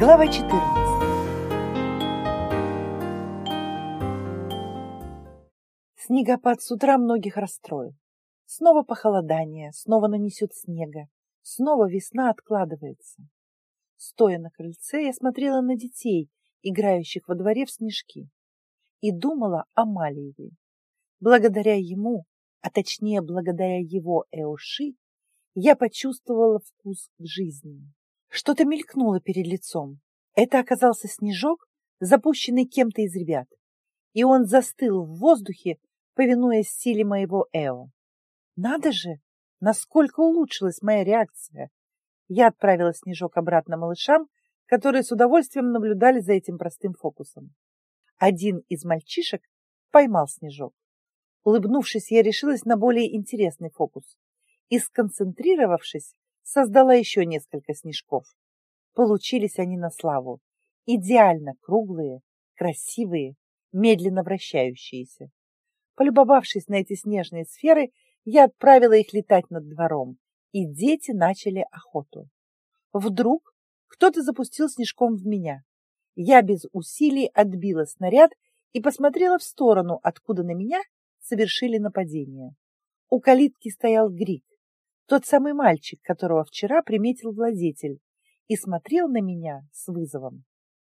Глава 14. Снегопад с утра многих расстроил. Снова похолодание, снова нанесет снега, снова весна откладывается. Стоя на крыльце, я смотрела на детей, играющих во дворе в снежки, и думала о Малиеве. Благодаря ему, а точнее благодаря его Эоши, я почувствовала вкус к жизни. Что-то мелькнуло перед лицом. Это оказался снежок, запущенный кем-то из ребят, и он застыл в воздухе, повинуясь силе моего Эо. Надо же, насколько улучшилась моя реакция. Я отправила снежок обратно малышам, которые с удовольствием наблюдали за этим простым фокусом. Один из мальчишек поймал снежок. Улыбнувшись, я решилась на более интересный фокус и, сконцентрировавшись, создала еще несколько снежков. Получились они на славу. Идеально круглые, красивые, медленно вращающиеся. Полюбовавшись на эти снежные сферы, я отправила их летать над двором, и дети начали охоту. Вдруг кто-то запустил снежком в меня. Я без усилий отбила снаряд и посмотрела в сторону, откуда на меня совершили нападение. У калитки стоял Грик, тот самый мальчик, которого вчера приметил владетель, и смотрел на меня с вызовом.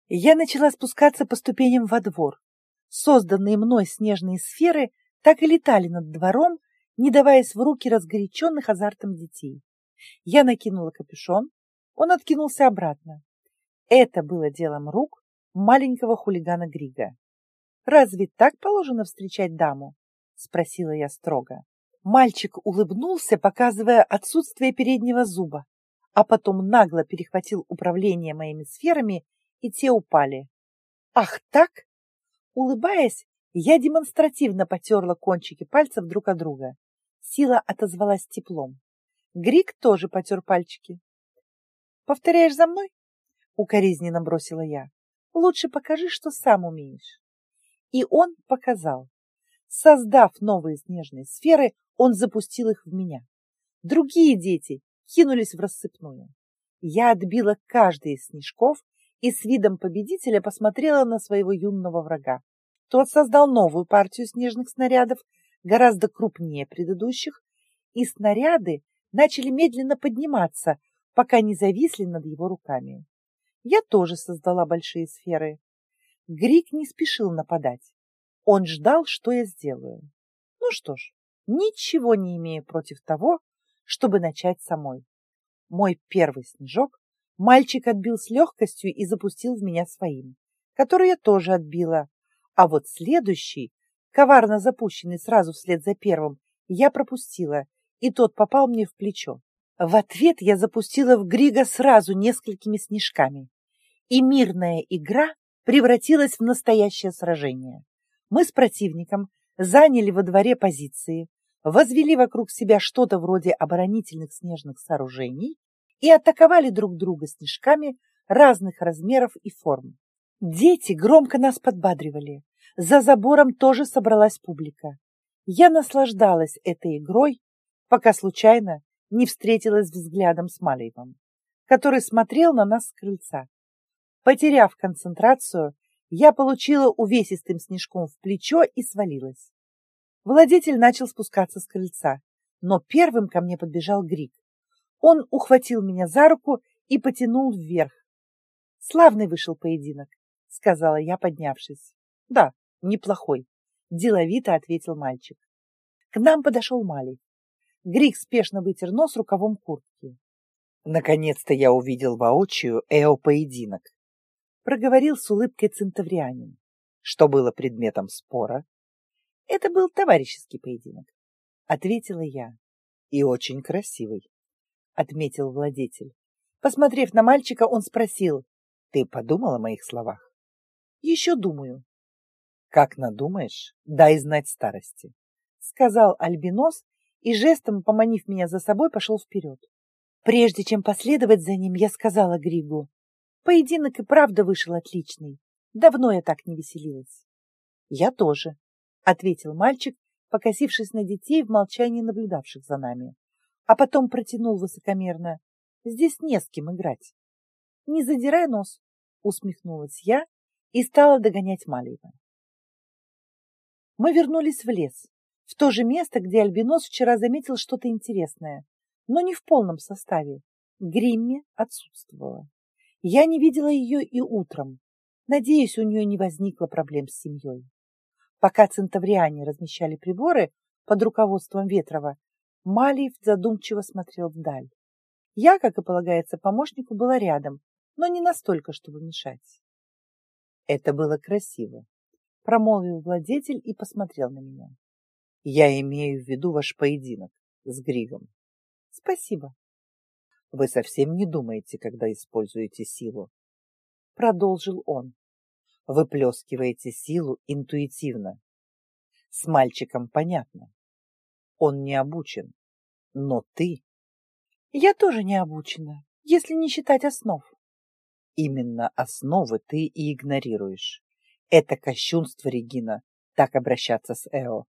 Я начала спускаться по ступеням во двор. Созданные мной снежные сферы так и летали над двором, не даваясь в руки разгоряченных азартом детей. Я накинула капюшон, он откинулся обратно. Это было делом рук маленького хулигана Грига. «Разве так положено встречать даму?» — спросила я строго. Мальчик улыбнулся, показывая отсутствие переднего зуба, а потом нагло перехватил управление моими сферами, и те упали. «Ах так?» Улыбаясь, я демонстративно потерла кончики пальцев друг от друга. Сила отозвалась теплом. Грик тоже потер пальчики. «Повторяешь за мной?» — укоризненно бросила я. «Лучше покажи, что сам умеешь». И он показал. Создав новые снежные сферы, он запустил их в меня. Другие дети кинулись в рассыпную. Я отбила каждый из снежков и с видом победителя посмотрела на своего юного врага. Тот создал новую партию снежных снарядов, гораздо крупнее предыдущих, и снаряды начали медленно подниматься, пока не зависли над его руками. Я тоже создала большие сферы. Грик не спешил нападать. Он ждал, что я сделаю. Ну что ж, ничего не имею против того, чтобы начать самой. Мой первый снежок мальчик отбил с легкостью и запустил в меня своим, который я тоже отбила. А вот следующий, коварно запущенный сразу вслед за первым, я пропустила, и тот попал мне в плечо. В ответ я запустила в Грига сразу несколькими снежками, и мирная игра превратилась в настоящее сражение. Мы с противником заняли во дворе позиции, возвели вокруг себя что-то вроде оборонительных снежных сооружений и атаковали друг друга снежками разных размеров и форм. Дети громко нас подбадривали. За забором тоже собралась публика. Я наслаждалась этой игрой, пока случайно не встретилась взглядом с Малеевым, который смотрел на нас с крыльца. Потеряв концентрацию, я получила увесистым снежком в плечо и свалилась. Владетель начал спускаться с крыльца, но первым ко мне подбежал Грик. Он ухватил меня за руку и потянул вверх. Славный вышел поединок, сказала я, поднявшись. Да, неплохой, деловито ответил мальчик. К нам подошел Малий. Грик спешно вытер нос рукавом куртки. Наконец-то я увидел воочию Эо-поединок. Проговорил с улыбкой центаврианин. Что было предметом спора? Это был товарищеский поединок, ответила я. И очень красивый, отметил владетель. Посмотрев на мальчика, он спросил. Ты подумал о моих словах? Еще думаю. Как надумаешь, дай знать старости, сказал Альбинос и жестом, поманив меня за собой, пошел вперед. Прежде чем последовать за ним, я сказала Григу. Поединок и правда вышел отличный. Давно я так не веселилась. Я тоже, — ответил мальчик, покосившись на детей в молчании наблюдавших за нами. А потом протянул высокомерно. Здесь не с кем играть. Не задирай нос, Усмехнулась я и стала догонять Малиева. Мы вернулись в лес, в то же место, где Альбинос вчера заметил что-то интересное, но не в полном составе. Гримми отсутствовала. Я не видела ее и утром. Надеюсь, у нее не возникло проблем с семьей. Пока центавриане размещали приборы под руководством Ветрова, Малиев задумчиво смотрел вдаль. Я, как и полагается помощнику, была рядом, но не настолько, чтобы мешать. Это было красиво, промолвил владетель и посмотрел на меня. Я имею в виду ваш поединок с Григом. Спасибо. Вы совсем не думаете, когда используете силу. Продолжил он. Вы плескиваете силу интуитивно. С мальчиком понятно. Он не обучен. Но ты... Я тоже не обучена, если не считать основ. Именно основы ты и игнорируешь. Это кощунство, Регина, так обращаться с Эо.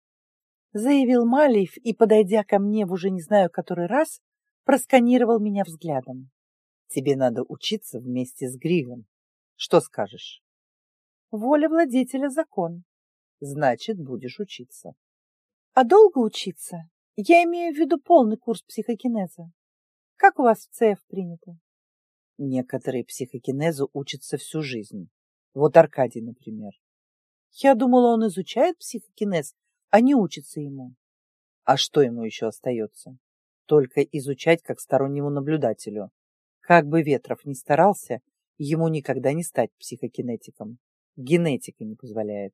Заявил Малиев и, подойдя ко мне в уже не знаю который раз, просканировал меня взглядом. Тебе надо учиться вместе с Григом. Что скажешь? Воля владетеля закон. Значит, будешь учиться. А долго учиться? Я имею в виду полный курс психокинеза. Как у вас в ЦФ принято? Некоторые психокинезу учатся всю жизнь. Вот Аркадий, например. Я думала, он изучает психокинез, а не учится ему. А что ему еще остается? Только изучать как стороннему наблюдателю. Как бы Ветров ни старался, ему никогда не стать психокинетиком. Генетика не позволяет.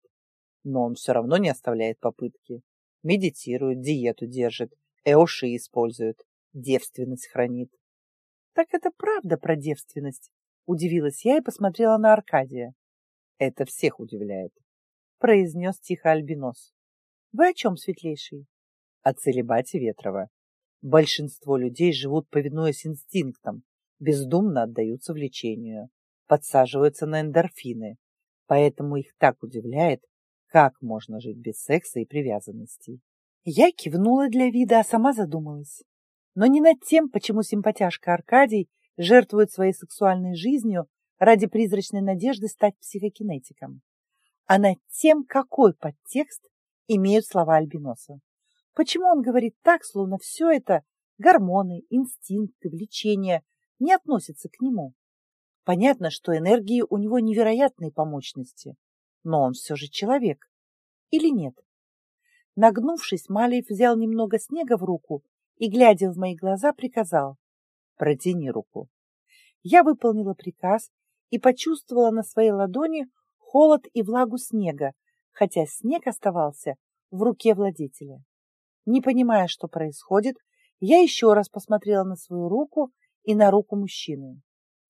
Но он все равно не оставляет попытки. Медитирует, диету держит, эоши использует, девственность хранит. Так это правда про девственность? Удивилась я и посмотрела на Аркадия. Это всех удивляет. Произнес тихо Альбинос. Вы о чем, светлейший? О целебате Ветрова. Большинство людей живут, повинуясь инстинктам, бездумно отдаются влечению, подсаживаются на эндорфины. Поэтому их так удивляет, как можно жить без секса и привязанностей. Я кивнула для вида, а сама задумалась но не над тем, почему симпатяшка Аркадий жертвует своей сексуальной жизнью ради призрачной надежды стать психокинетиком, а над тем, какой подтекст имеют слова Альбиноса. Почему он говорит так, словно все это гормоны, инстинкты, влечения не относятся к нему? Понятно, что энергии у него невероятные по мощности, но он все же человек. Или нет? Нагнувшись, Малиев взял немного снега в руку и, глядя в мои глаза, приказал «Протяни руку». Я выполнила приказ и почувствовала на своей ладони холод и влагу снега, хотя снег оставался в руке владетеля. Не понимая, что происходит, я еще раз посмотрела на свою руку и на руку мужчины.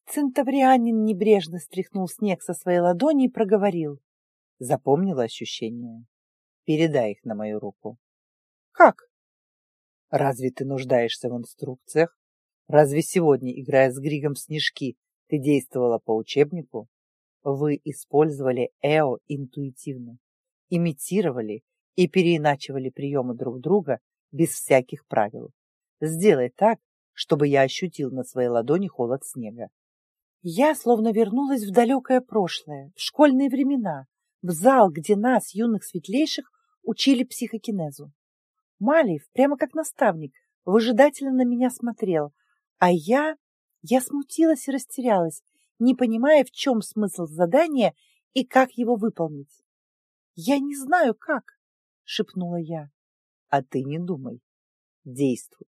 Центаврианин небрежно стряхнул снег со своей ладони и проговорил. Запомнила ощущения? Передай их на мою руку. Как? Разве ты нуждаешься в инструкциях? Разве сегодня, играя с Григом в снежки, ты действовала по учебнику? Вы использовали ЭО интуитивно, имитировали и переиначивали приемы друг друга без всяких правил. Сделай так, чтобы я ощутил на своей ладони холод снега. Я словно вернулась в далекое прошлое, в школьные времена, в зал, где нас, юных светлейших, учили психокинезу. Малиев, прямо как наставник, выжидательно на меня смотрел, а я... я смутилась и растерялась, не понимая, в чем смысл задания и как его выполнить. «Я не знаю, как», — шепнула я. «А ты не думай. Действуй».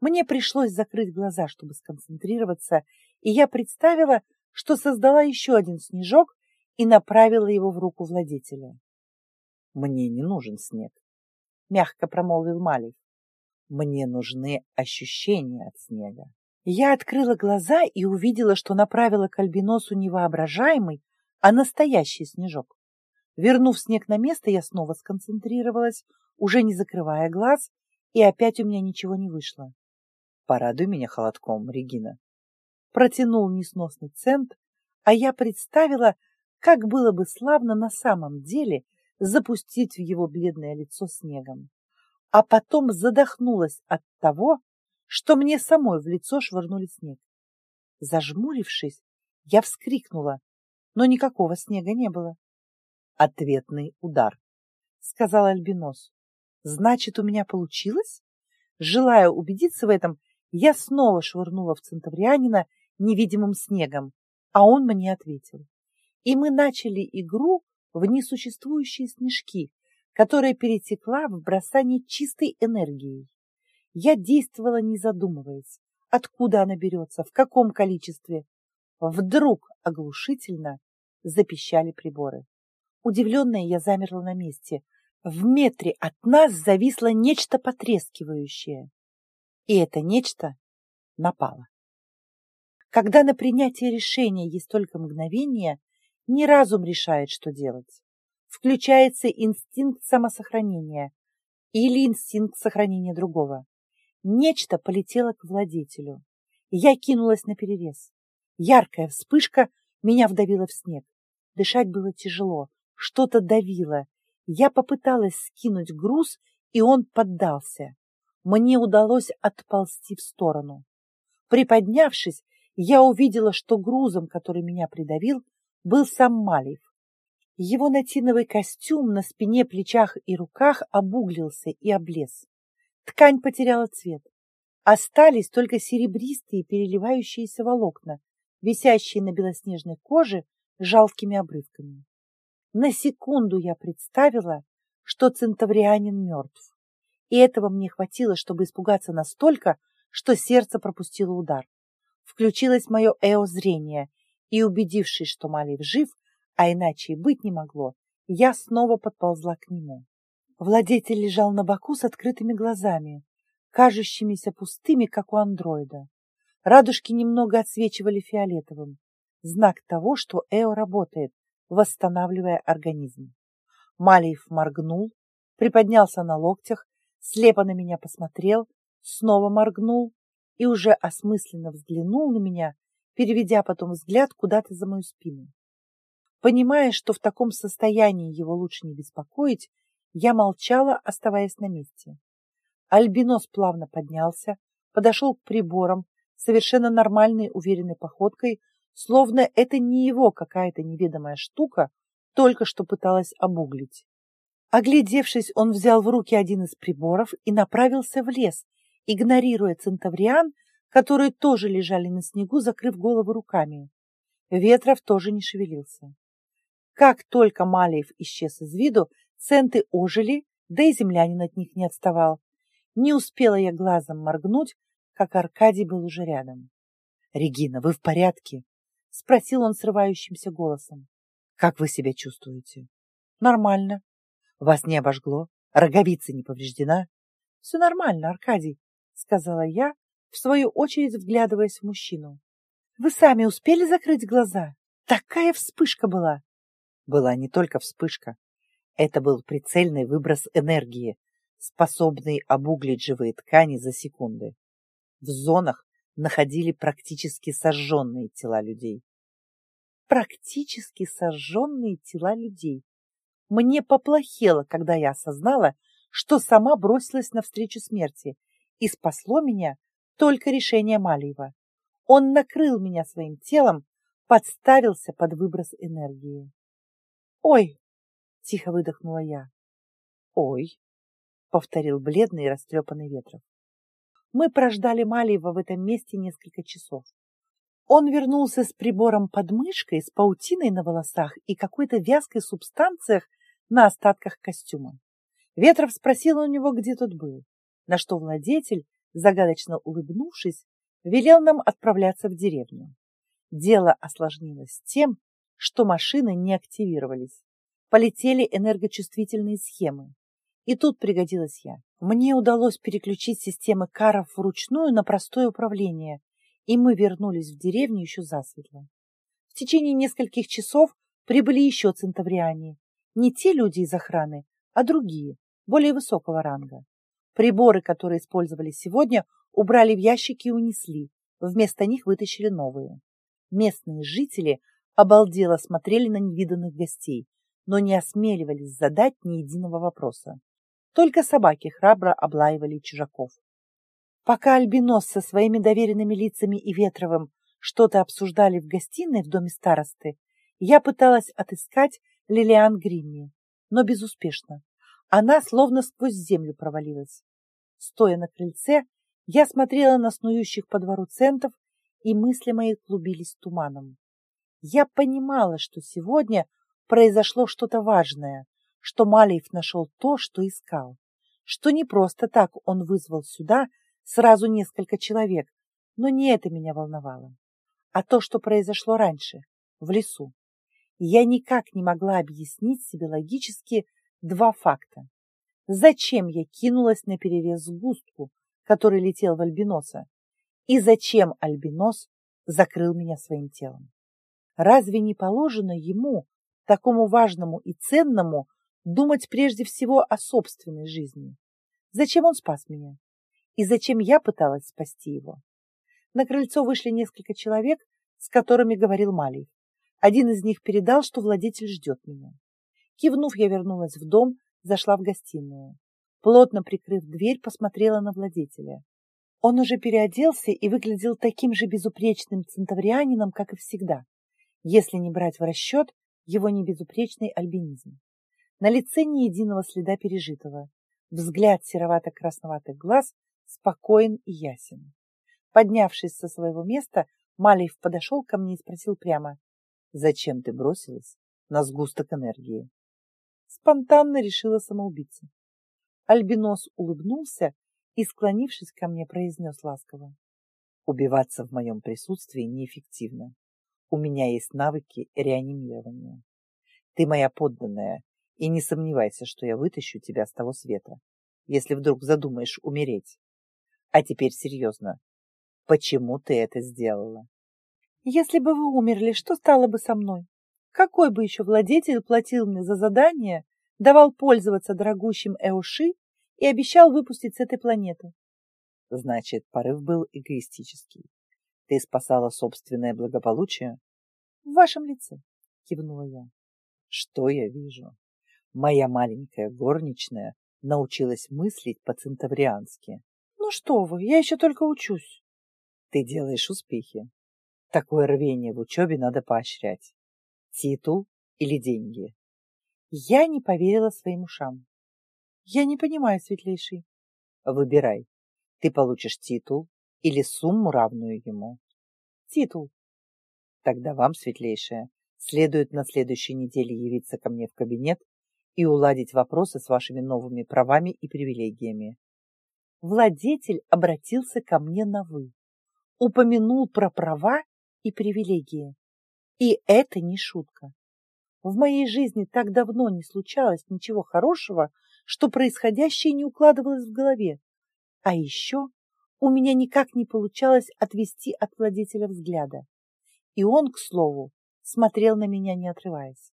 Мне пришлось закрыть глаза, чтобы сконцентрироваться, и я представила, что создала еще один снежок и направила его в руку владетеля. «Мне не нужен снег. — мягко промолвил Малий. «Мне нужны ощущения от снега». Я открыла глаза и увидела, что направила к альбиносу не воображаемый, а настоящий снежок. Вернув снег на место, я снова сконцентрировалась, уже не закрывая глаз, и опять у меня ничего не вышло. «Порадуй меня холодком, Регина». Протянул несносный цент, а я представила, как было бы славно на самом деле, запустить в его бледное лицо снегом, а потом задохнулась от того, что мне самой в лицо швырнули снег. Зажмурившись, я вскрикнула, но никакого снега не было. Ответный удар, сказал Альбинос. Значит, у меня получилось? Желая убедиться в этом, я снова швырнула в центаврианина невидимым снегом, а он мне ответил. И мы начали игру в несуществующие снежки, которая перетекла в бросание чистой энергией. Я действовала не задумываясь, откуда она берется, в каком количестве. Вдруг оглушительно запищали приборы. Удивленная я замерла на месте. В метре от нас зависло нечто потрескивающее. И это нечто напало. Когда на принятие решения есть только мгновение, не разум решает, что делать. Включается инстинкт самосохранения или инстинкт сохранения другого. Нечто полетело к владетелю. Я кинулась на перерез. Яркая вспышка меня вдавила в снег. Дышать было тяжело, что-то давило. Я попыталась скинуть груз, и он поддался. Мне удалось отползти в сторону. Приподнявшись, я увидела, что грузом, который меня придавил, был сам Малиев. Его натиновый костюм на спине, плечах и руках обуглился и облез. Ткань потеряла цвет. Остались только серебристые переливающиеся волокна, висящие на белоснежной коже жалкими обрывками. На секунду я представила, что центаврианин мертв. И этого мне хватило, чтобы испугаться настолько, что сердце пропустило удар. Включилось мое эо-зрение, и, убедившись, что Малиев жив, а иначе и быть не могло, я снова подползла к нему. Владетель лежал на боку с открытыми глазами, кажущимися пустыми, как у андроида. Радужки немного отсвечивали фиолетовым, знак того, что Эо работает, восстанавливая организм. Малиев моргнул, приподнялся на локтях, слепо на меня посмотрел, снова моргнул и уже осмысленно взглянул на меня, переведя потом взгляд куда-то за мою спину. Понимая, что в таком состоянии его лучше не беспокоить, я молчала, оставаясь на месте. Альбинос плавно поднялся, подошел к приборам, совершенно нормальной, уверенной походкой, словно это не его какая-то неведомая штука только что пыталась обуглить. Оглядевшись, он взял в руки один из приборов и направился в лес, игнорируя центавриан, которые тоже лежали на снегу, закрыв головы руками. Ветров тоже не шевелился. Как только Малиев исчез из виду, центы ожили, да и землянин от них не отставал. Не успела я глазом моргнуть, как Аркадий был уже рядом. — Регина, вы в порядке? — спросил он срывающимся голосом. — Как вы себя чувствуете? — Нормально. — Вас не обожгло? Роговица не повреждена? — Все нормально, Аркадий, — сказала я, в свою очередь вглядываясь в мужчину. — Вы сами успели закрыть глаза? Такая вспышка была! Была не только вспышка. Это был прицельный выброс энергии, способный обуглить живые ткани за секунды. В зонах находили практически сожженные тела людей. Практически сожженные тела людей. Мне поплохело, когда я осознала, что сама бросилась навстречу смерти, и спасло меня только решение Малиева. Он накрыл меня своим телом, подставился под выброс энергии. «Ой!» — тихо выдохнула я. «Ой!» повторил бледный и растрепанный Ветров. Мы прождали Малиева в этом месте несколько часов. Он вернулся с прибором под мышкой, с паутиной на волосах и какой-то вязкой субстанциях на остатках костюма. Ветров спросил у него, где тот был, на что владетель, загадочно улыбнувшись, велел нам отправляться в деревню. Дело осложнилось тем, что машины не активировались. Полетели энергочувствительные схемы. И тут пригодилась я. Мне удалось переключить системы каров вручную на простое управление, и мы вернулись в деревню еще засветло. В течение нескольких часов прибыли еще центавриане. Не те люди из охраны, а другие, более высокого ранга. Приборы, которые использовали сегодня, убрали в ящики и унесли. Вместо них вытащили новые. Местные жители обалдело смотрели на невиданных гостей, но не осмеливались задать ни единого вопроса. Только собаки храбро облаивали чужаков. Пока Альбинос со своими доверенными лицами и Ветровым что-то обсуждали в гостиной в доме старосты, Я пыталась отыскать Лилиан Гримми, но безуспешно. Она словно сквозь землю провалилась. Стоя на крыльце, я смотрела на снующих по двору центов, и мысли мои клубились туманом. Я понимала, что сегодня произошло что-то важное, что Малиев нашел то, что искал, что не просто так он вызвал сюда сразу несколько человек, но не это меня волновало, а то, что произошло раньше, в лесу. Я никак не могла объяснить себе логически два факта. Зачем я кинулась на перерез сгустку, который летел в альбиноса, и зачем альбинос закрыл меня своим телом? Разве не положено ему, такому важному и ценному, думать прежде всего о собственной жизни? Зачем он спас меня? И зачем я пыталась спасти его? На крыльцо вышли несколько человек, с которыми говорил Малий. Один из них передал, что владетель ждет меня. Кивнув, я вернулась в дом, зашла в гостиную. Плотно прикрыв дверь, посмотрела на владетеля. Он уже переоделся и выглядел таким же безупречным центаврианином, как и всегда, если не брать в расчет его небезупречный альбинизм. На лице ни единого следа пережитого. Взгляд серовато-красноватых глаз спокоен и ясен. Поднявшись со своего места, Малиев подошел ко мне и спросил прямо, «Зачем ты бросилась на сгусток энергии?» Спонтанно решила самоубийца. Альбинос улыбнулся и, склонившись ко мне, произнес ласково. Убиваться в моем присутствии неэффективно. У меня есть навыки реанимирования. Ты моя подданная, и не сомневайся, что я вытащу тебя с того света, если вдруг задумаешь умереть. А теперь серьезно. Почему ты это сделала? Если бы вы умерли, что стало бы со мной? Какой бы еще владетель платил мне за задание, давал пользоваться дорогущим Эуши и обещал выпустить с этой планеты. Значит, порыв был эгоистический. Ты спасала собственное благополучие? В вашем лице, кивнула я. Что я вижу? Моя маленькая горничная научилась мыслить по-центавриански. Ну что вы, я еще только учусь. Ты делаешь успехи. Такое рвение в учебе надо поощрять. Титул или деньги? Я не поверила своим ушам. Я не понимаю, светлейший. Выбирай. Ты получишь титул или сумму, равную ему. Титул. Тогда вам, светлейшая, следует на следующей неделе явиться ко мне в кабинет и уладить вопросы с вашими новыми правами и привилегиями. Владетель обратился ко мне на «вы», упомянул про права и привилегии. И это не шутка. В моей жизни так давно не случалось ничего хорошего, что происходящее не укладывалось в голове. А еще у меня никак не получалось отвести от владетеля взгляда. И он, к слову, смотрел на меня, не отрываясь.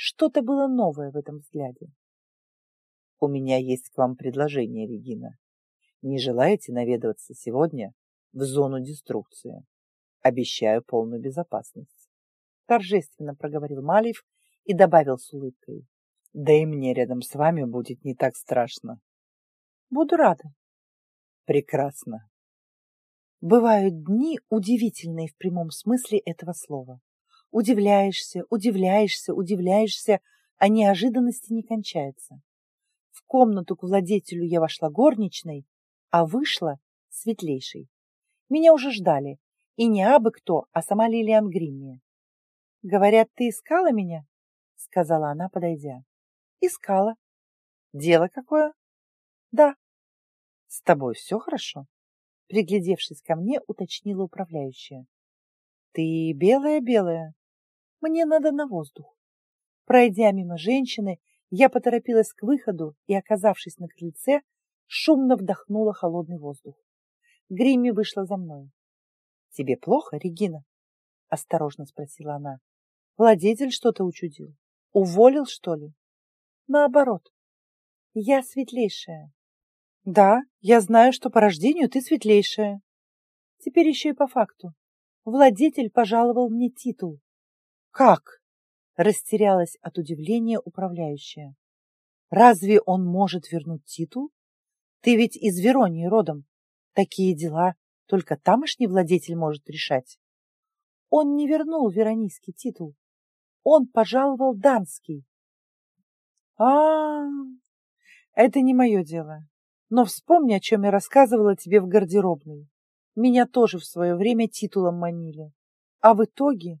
Что-то было новое в этом взгляде. У меня есть к вам предложение, Регина. Не желаете наведываться сегодня в зону деструкции? Обещаю полную безопасность. Торжественно проговорил Малиев и добавил с улыбкой. Да и мне рядом с вами будет не так страшно. Буду рада. Прекрасно. Бывают дни удивительные в прямом смысле этого слова. Удивляешься, удивляешься, удивляешься, а неожиданности не кончается. В комнату к владетелю я вошла горничной, а вышла светлейшей. Меня уже ждали, и не абы кто, а сама Лилиан Гримми. «Говорят, ты искала меня?» — сказала она, подойдя. Искала. Дело какое? Да. С тобой все хорошо? Приглядевшись ко мне, уточнила управляющая. Ты белая-белая. Мне надо на воздух. Пройдя мимо женщины, я поторопилась к выходу и, оказавшись на крыльце, шумно вдохнула холодный воздух. Гримми вышла за мной. — Тебе плохо, Регина? — осторожно спросила она. — Владетель что-то учудил. Уволил, что ли? Наоборот. Я светлейшая. Да, я знаю, что по рождению ты светлейшая. Теперь еще и по факту. Владетель пожаловал мне титул. Как? Растерялась от удивления управляющая. Разве он может вернуть титул? Ты ведь из Веронии родом. Такие дела только тамошний владетель может решать. Он не вернул веронийский титул. Он пожаловал Данский. А, -а, Это не мое дело. Но вспомни, о чем я рассказывала тебе в гардеробной. Меня тоже в свое время титулом манили. А в итоге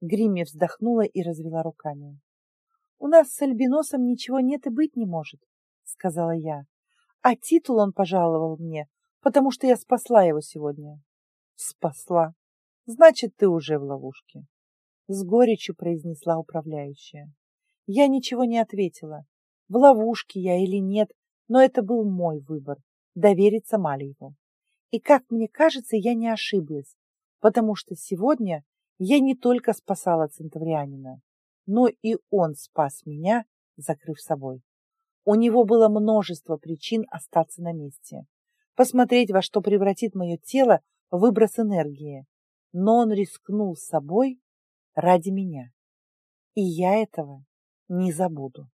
Гримми вздохнула и развела руками. «У нас с Альбиносом ничего нет и быть не может», — сказала я. «А титул он пожаловал мне, потому что я спасла его сегодня». «Спасла? Значит, ты уже в ловушке», — с горечью произнесла управляющая. Я ничего не ответила. В ловушке я или нет, но это был мой выбор — довериться Малиеву. И, как мне кажется, я не ошиблась, потому что сегодня я не только спасала центаврианина, но и он спас меня, закрыв собой. У него было множество причин остаться на месте, посмотреть, во что превратит мое тело выброс энергии, но он рискнул собой ради меня. И я этого не забуду.